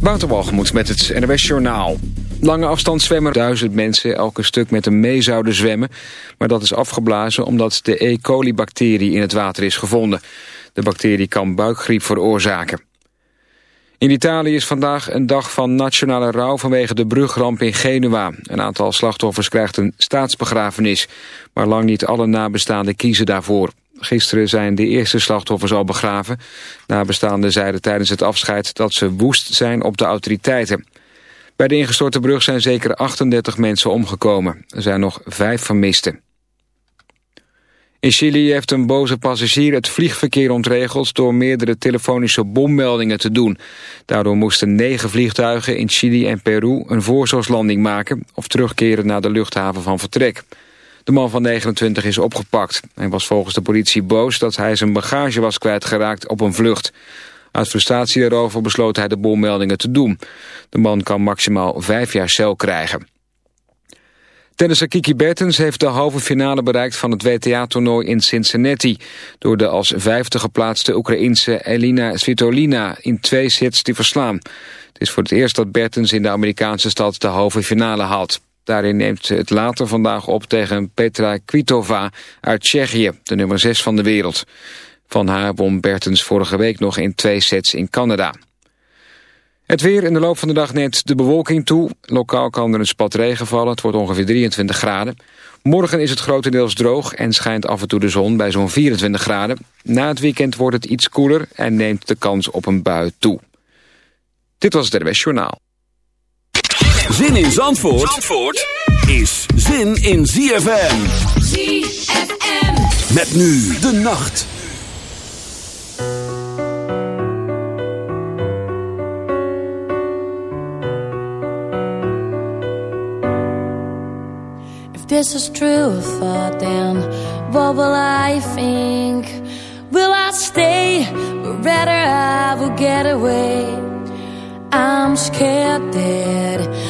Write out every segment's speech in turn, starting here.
Waterwalgemoed met het NWS Journaal. Lange afstand zwemmen duizend mensen elke stuk met een mee zouden zwemmen. Maar dat is afgeblazen omdat de E. coli-bacterie in het water is gevonden. De bacterie kan buikgriep veroorzaken. In Italië is vandaag een dag van nationale rouw vanwege de brugramp in Genua. Een aantal slachtoffers krijgt een staatsbegrafenis. Maar lang niet alle nabestaanden kiezen daarvoor. Gisteren zijn de eerste slachtoffers al begraven. Nabestaanden zeiden tijdens het afscheid dat ze woest zijn op de autoriteiten. Bij de ingestorte brug zijn zeker 38 mensen omgekomen. Er zijn nog vijf vermisten. In Chili heeft een boze passagier het vliegverkeer ontregeld... door meerdere telefonische bommeldingen te doen. Daardoor moesten negen vliegtuigen in Chili en Peru een voorzorgslanding maken... of terugkeren naar de luchthaven van vertrek. De man van 29 is opgepakt. Hij was volgens de politie boos dat hij zijn bagage was kwijtgeraakt op een vlucht. Uit frustratie daarover besloot hij de bommeldingen te doen. De man kan maximaal vijf jaar cel krijgen. Tennisser Kiki Bertens heeft de halve finale bereikt van het WTA-toernooi in Cincinnati... door de als vijfde geplaatste Oekraïense Elina Svitolina in twee sets te verslaan. Het is voor het eerst dat Bertens in de Amerikaanse stad de halve finale haalt. Daarin neemt ze het later vandaag op tegen Petra Kvitova uit Tsjechië, de nummer 6 van de wereld. Van haar won Bertens vorige week nog in twee sets in Canada. Het weer in de loop van de dag neemt de bewolking toe. Lokaal kan er een spat regen vallen. Het wordt ongeveer 23 graden. Morgen is het grotendeels droog en schijnt af en toe de zon bij zo'n 24 graden. Na het weekend wordt het iets koeler en neemt de kans op een bui toe. Dit was het RWS Journaal. Zin in Zandvoort, Zandvoort is zin in ZFM. ZFM. Met nu de nacht. If this is true thought then what will I think? Will I stay or rather I will get away? I'm scared that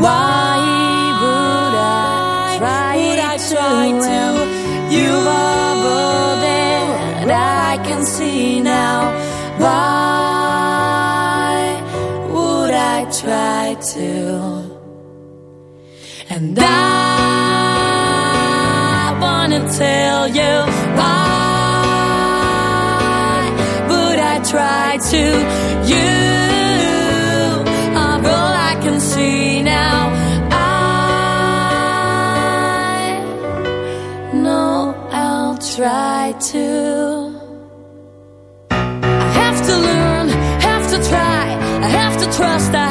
Why would I try, would I try to? to? You are more than I can see now. Why would I try to? And I wanna tell you trust I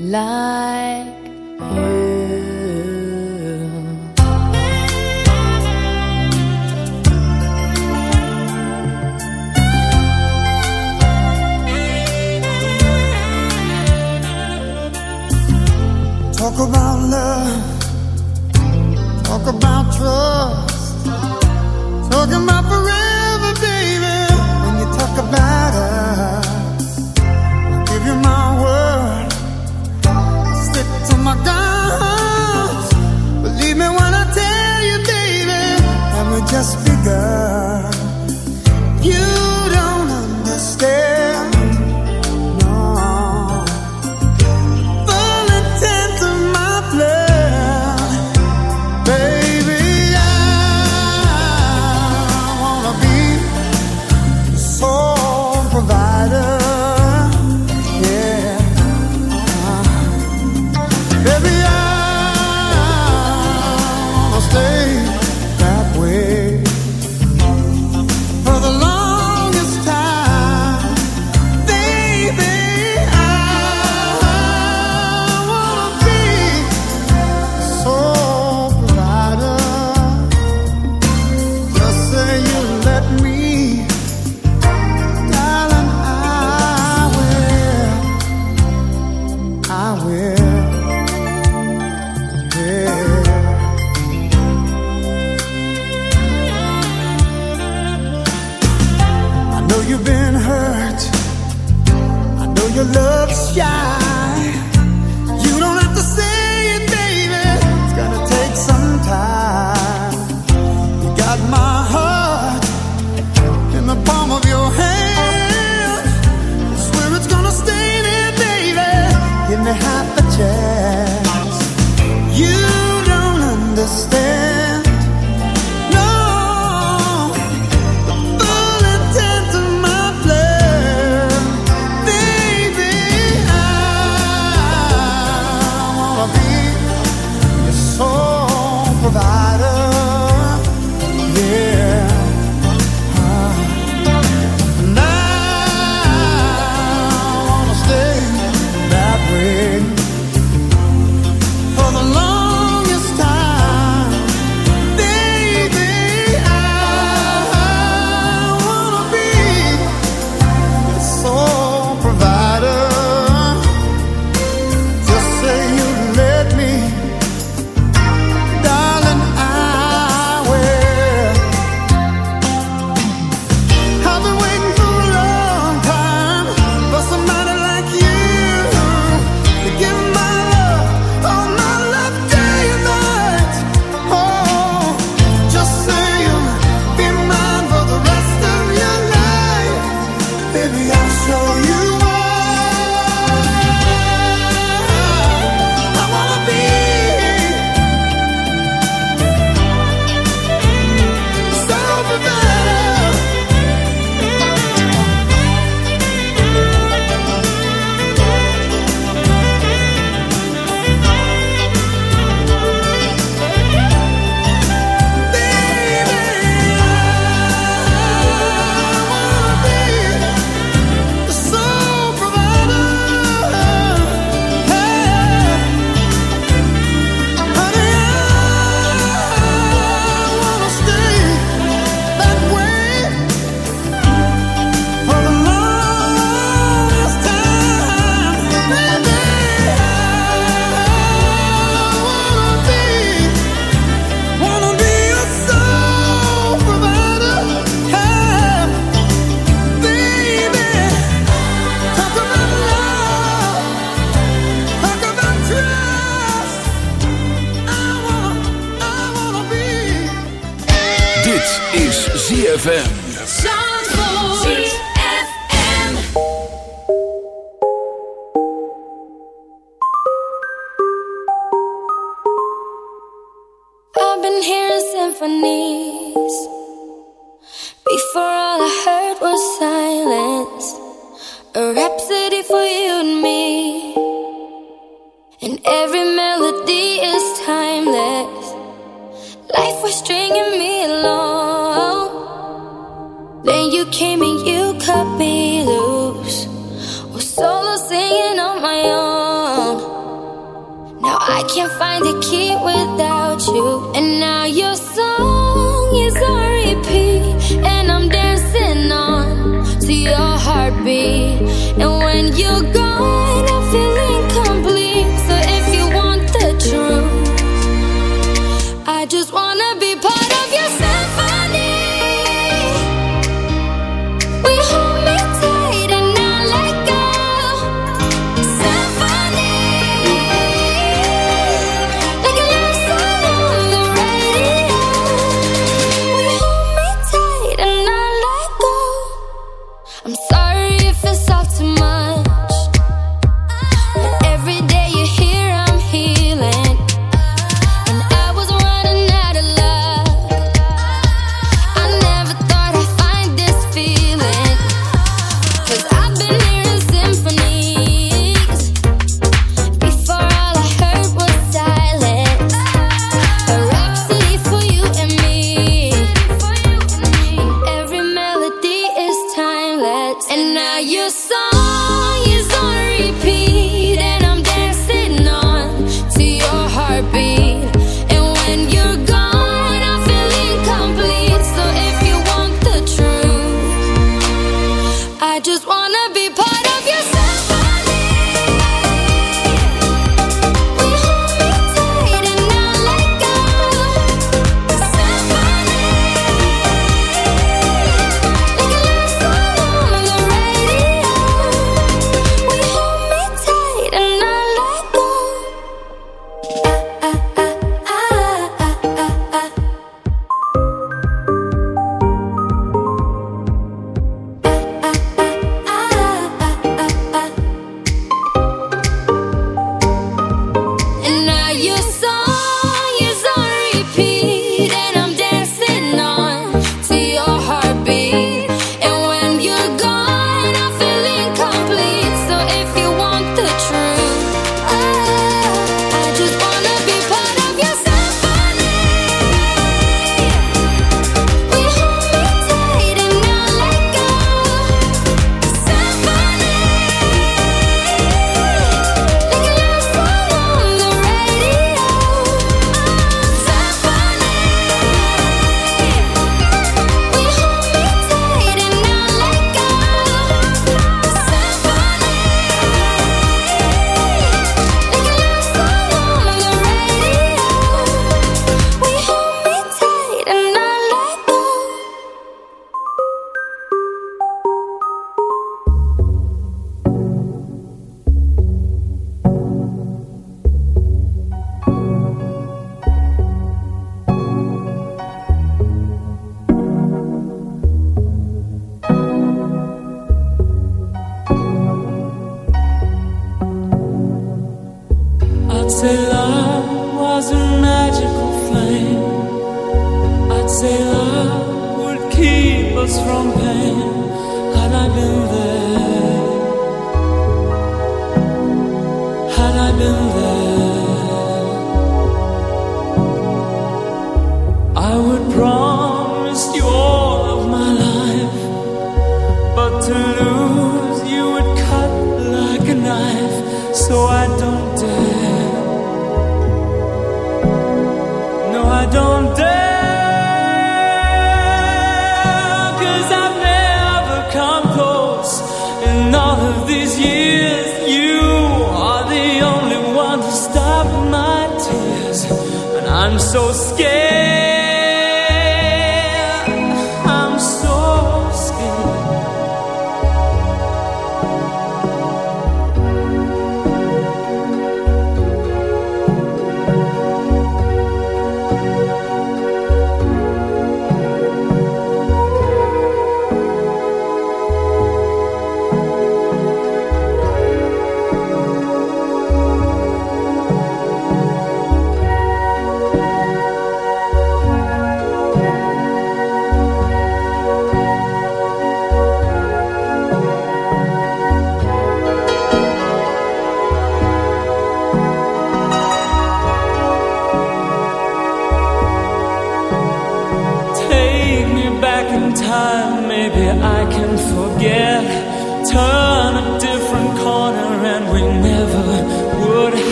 like you. Talk about love, talk about trust. girl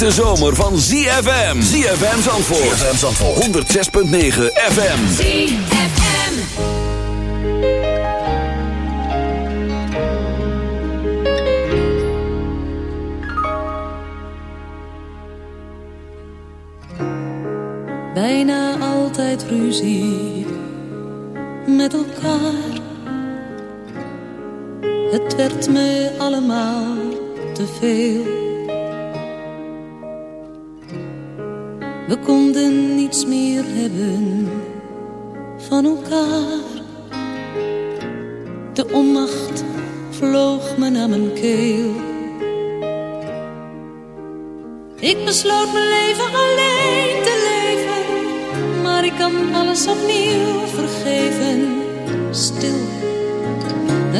hete zomer van ZFM. ZFM Zandvoort. ZFM Zandvoort. 106.9 FM. ZFM. Bijna altijd ruzie met elkaar. Het werd me allemaal te veel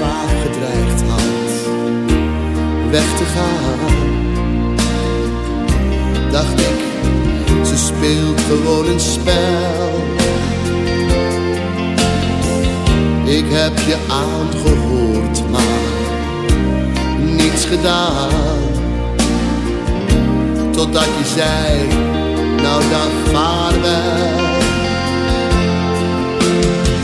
vaak gedreigd had weg te gaan. Dacht ik, ze speelt gewoon een spel. Ik heb je aangehoord, maar niets gedaan. Totdat je zei, nou dan vaarwel.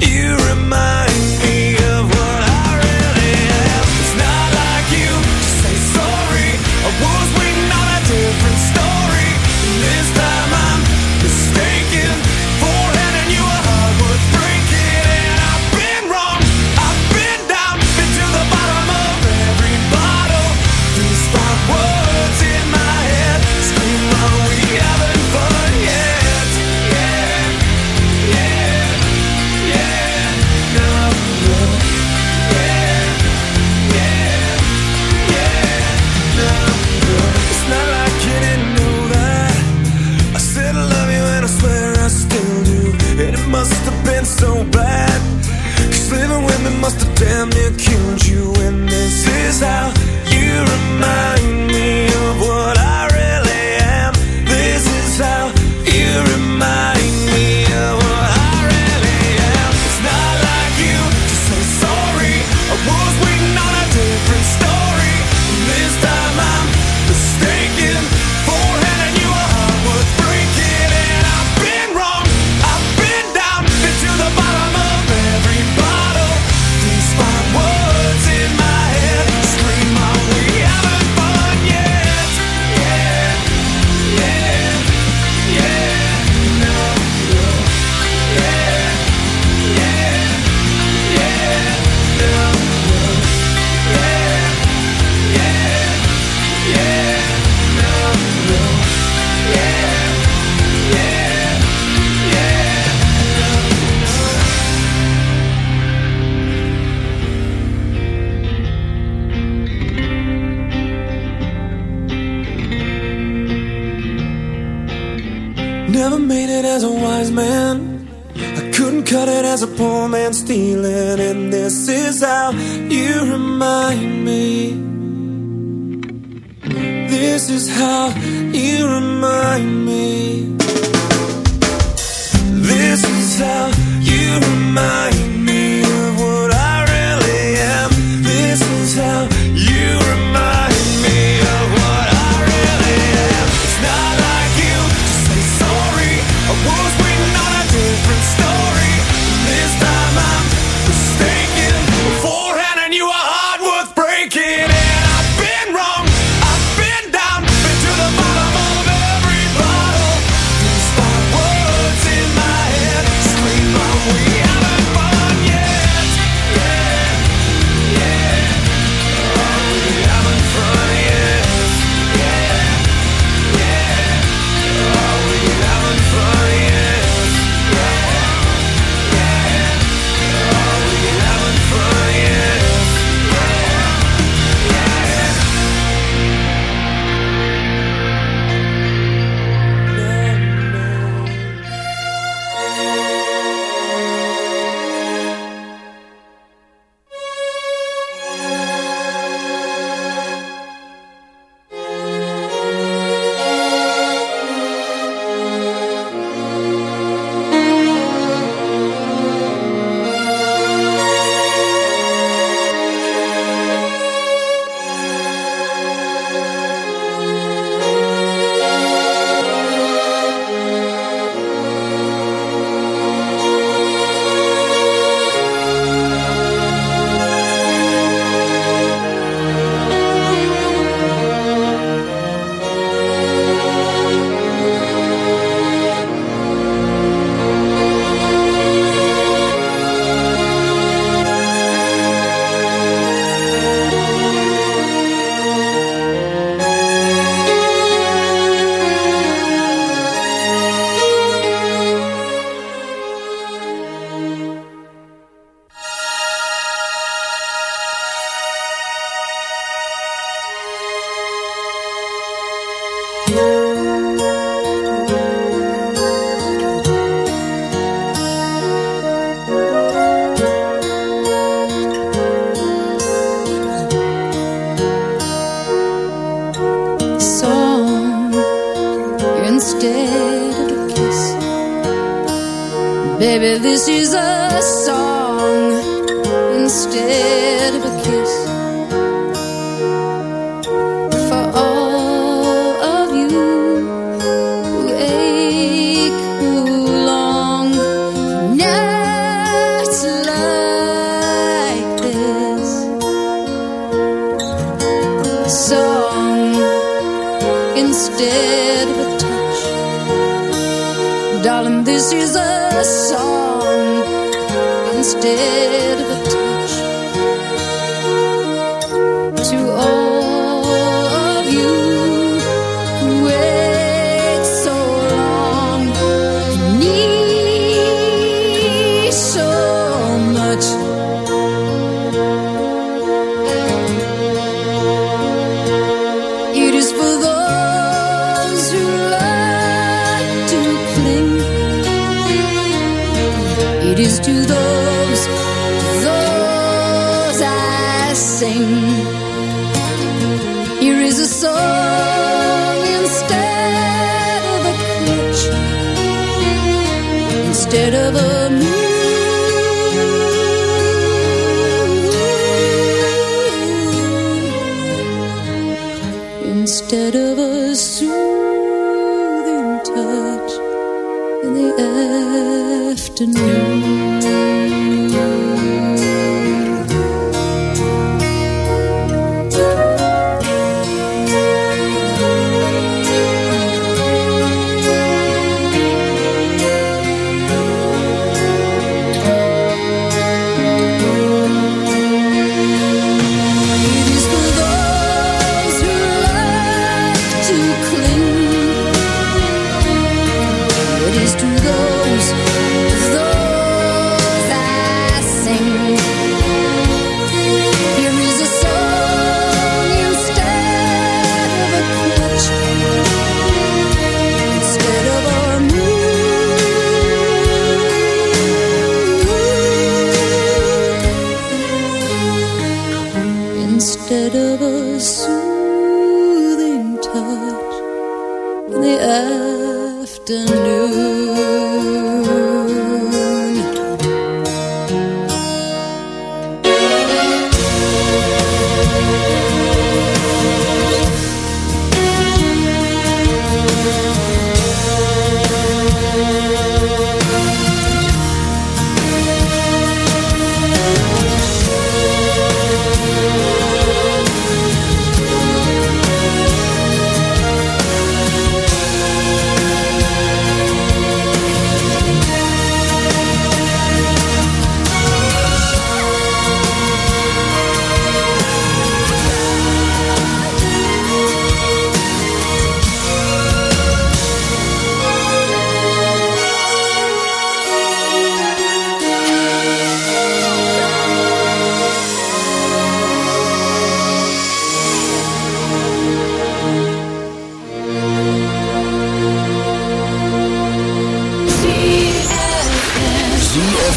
You damn near killed you, and this is how song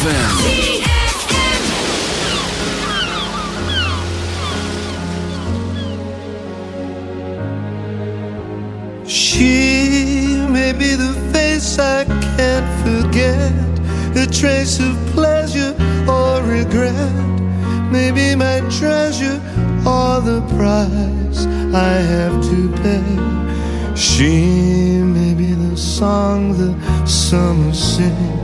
She may be the face I can't forget, a trace of pleasure or regret. Maybe my treasure or the price I have to pay. She may be the song the summer sings,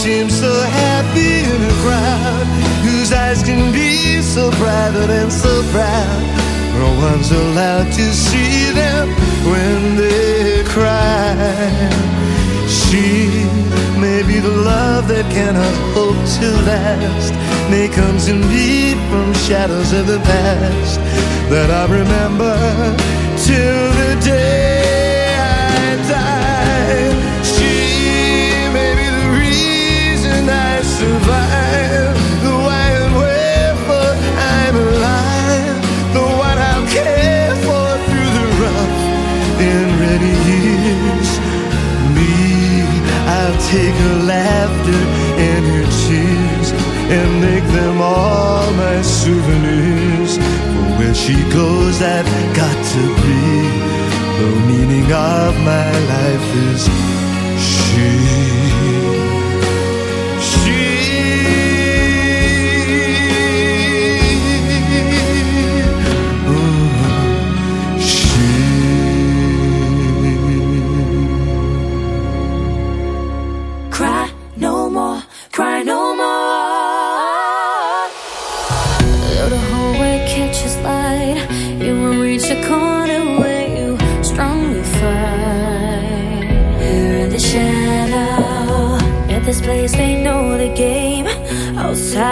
Seems so happy in a crowd, whose eyes can be so private and so proud. No one's allowed to see them when they cry. She may be the love that cannot hope to last, may come to me from shadows of the past that I remember till the day survive the I'm alive, the what I'll for through the rough and years. Me, I'll take her laughter and her tears and make them all my souvenirs. For where she goes, I've got to be. The meaning of my life is she.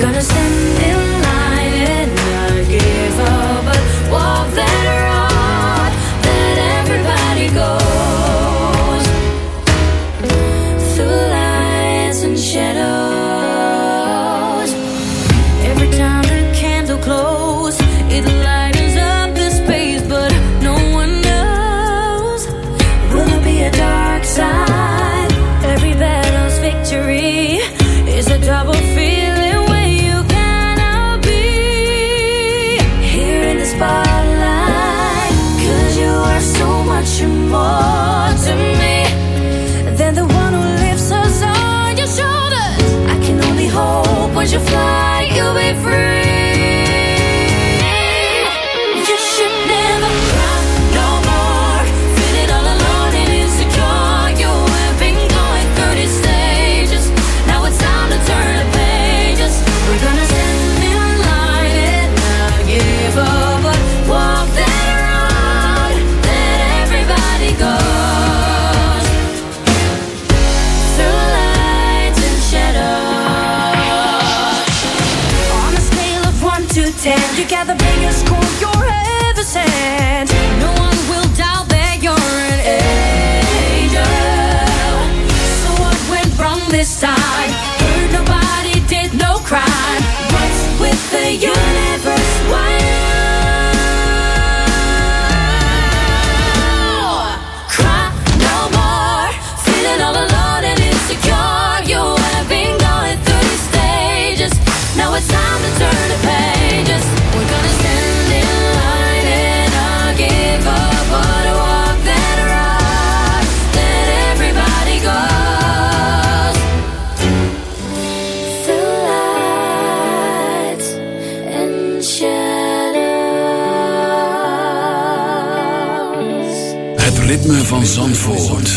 Gonna send it van Zandvoort.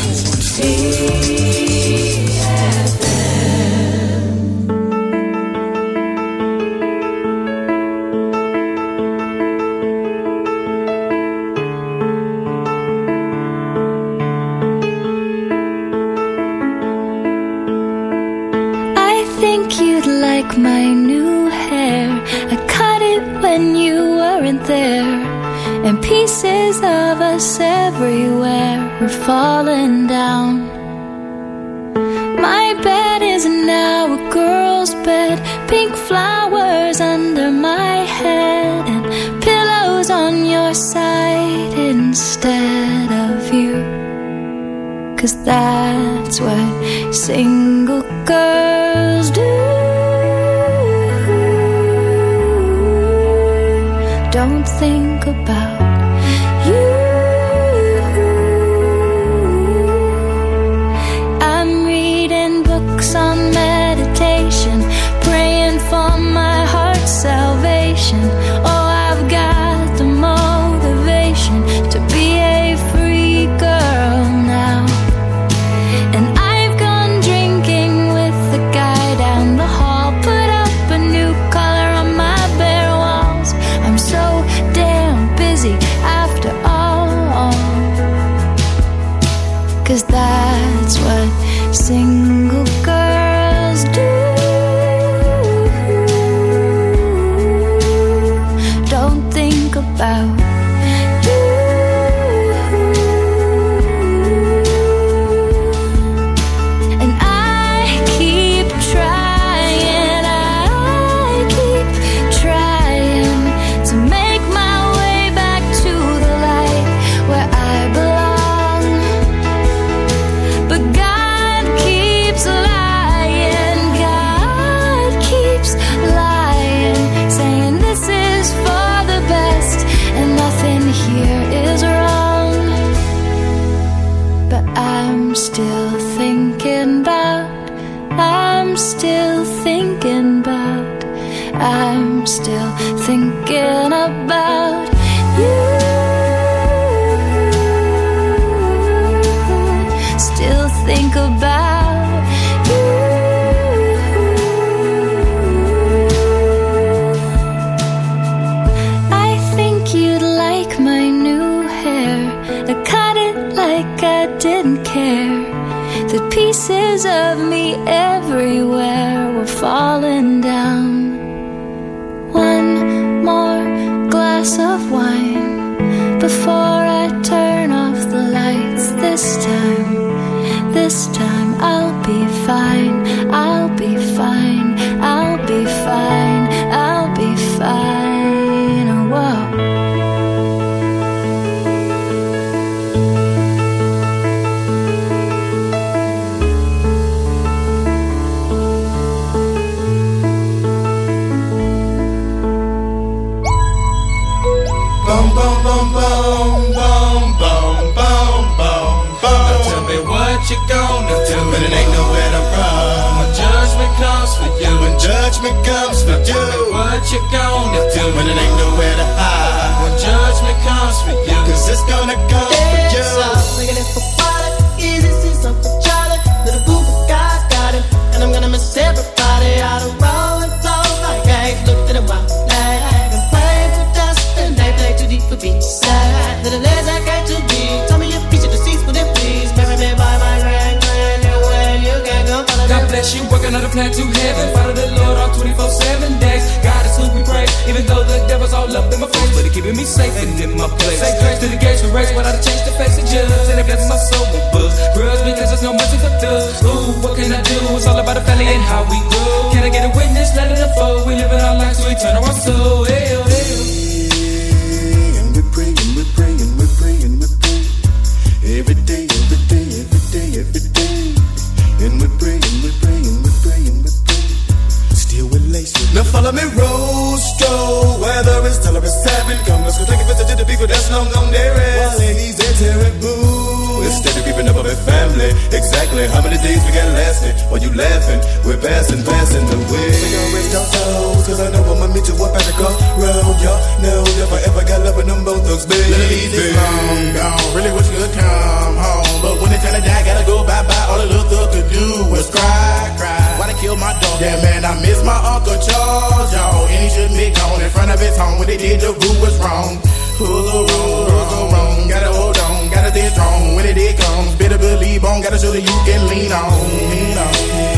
Yeah, man, I miss my Uncle Charles, y'all. And he shouldn't be gone in front of his home. when they did The Boo was wrong. Pull the roll, roll wrong. Gotta hold on, gotta stay strong. When it, it comes, better believe on. Gotta show that you can lean on. Lean on.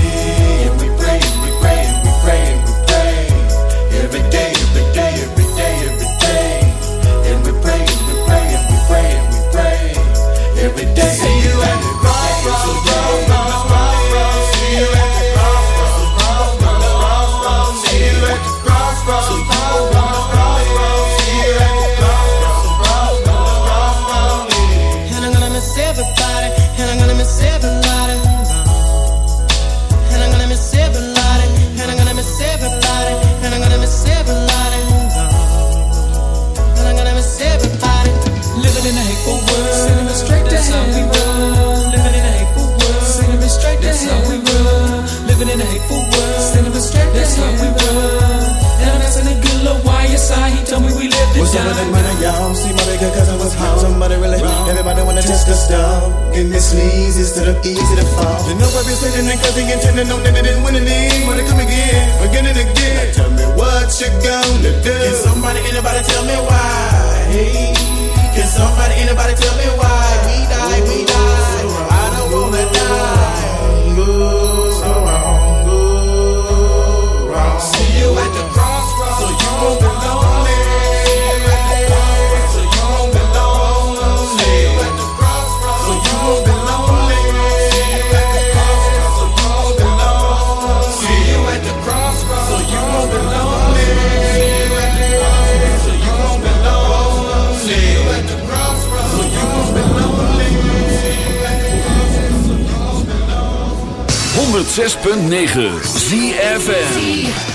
So was it y'all? See my bigger cousin was home. Somebody really wrong. Everybody wanna test the stuff. Give me sneeze instead of easy to fall. You know I've been sitting and cousin intending know that didn't win any. Wanna come again, again and again. Now tell me what you gonna do. Can somebody, anybody tell me why? Hey. Can somebody, anybody tell me why? We die, we die. I don't wanna die. So wrong, go wrong. See you at the crossroads. So you won't 106.9 ZFN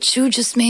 what you just made.